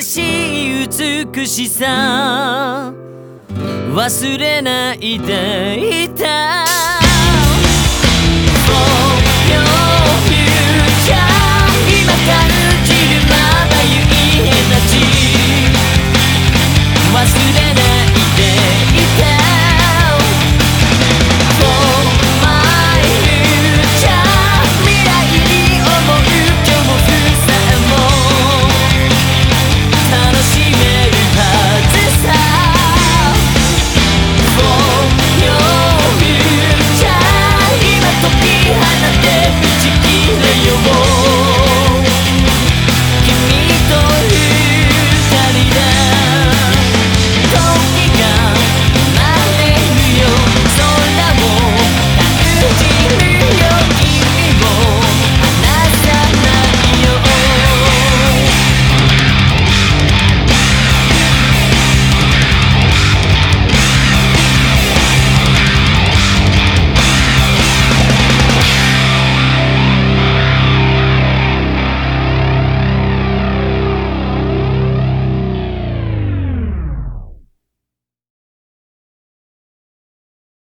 激しい美しさ。忘れないでいた